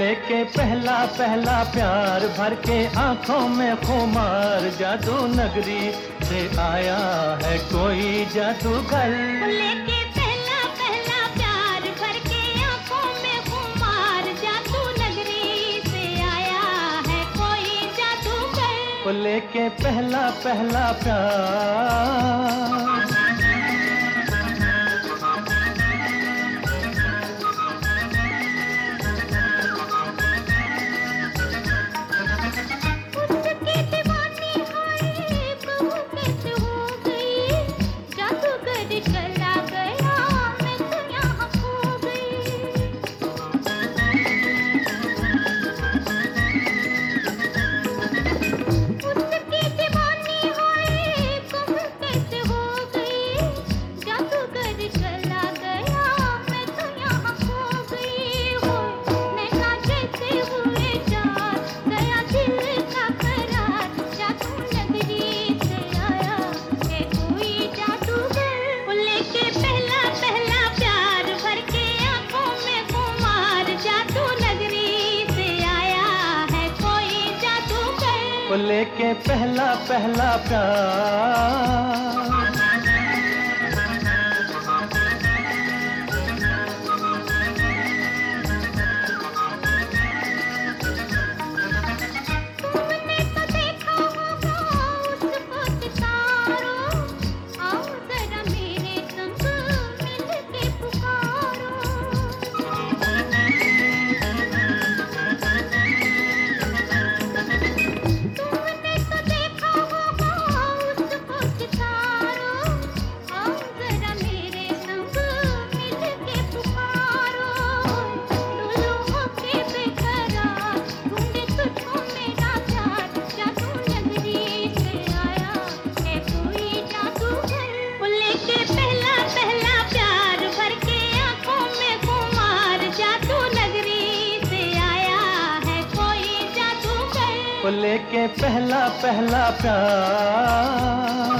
लेके पहला पहला प्यार भर के आँखों में खुमार जादू नगरी से आया है कोई जादूगर। लेके पहला पहला प्यार भर के आँखों में खुमार जादू नगरी से आया है कोई जादूगर। लेके पहला पहला प्यार लेके पहला पहला प्यार। लेके पहला पहला प्यार।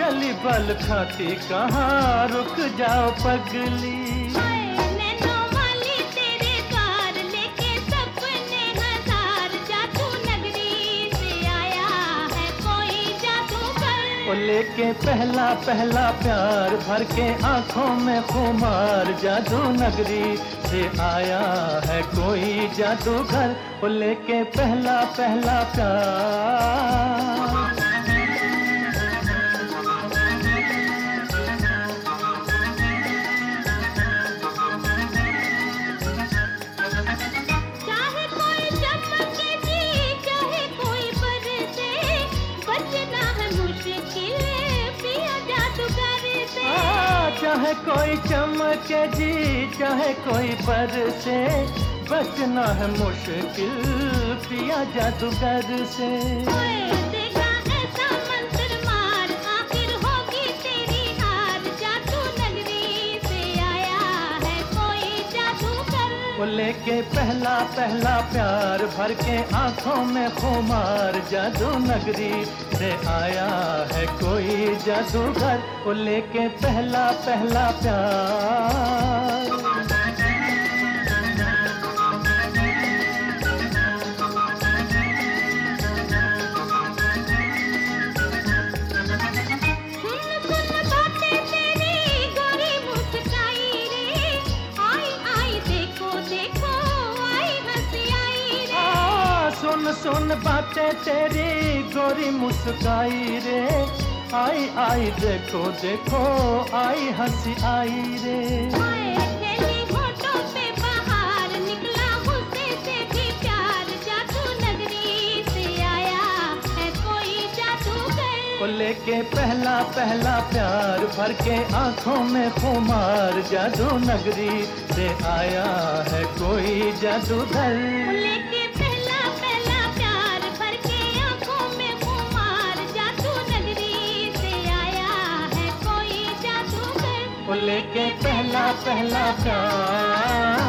चली बल खाती कहाँ? रुक जाओ पगली। लेके पहला पहला प्यार भर के आँखों में खुमार जादू नगरी से आया है कोई जादूगर लेके पहला पहला प्यार। चाहे कोई चमक जी चाहे कोई पर से बचना है मुश्किल पिया जादूगर से। लेके पहला पहला प्यार भर के आँखों में खुमार। जादू नगरी से आया है कोई जादूगर को लेके पहला पहला प्यार। सुन बातें तेरी गोरी मुस्काई रे। आई आई देखो देखो आई हँसी आई रे। हाय खेली होठों पे बाहर निकला गुस्से से भी प्यार। जादू नगरी से आया कोई जादूगर। वो लेके पहला पहला प्यार भर के आँखों में खुमार। जादू नगरी से आया है कोई जादूगर। लेके पहला प्यार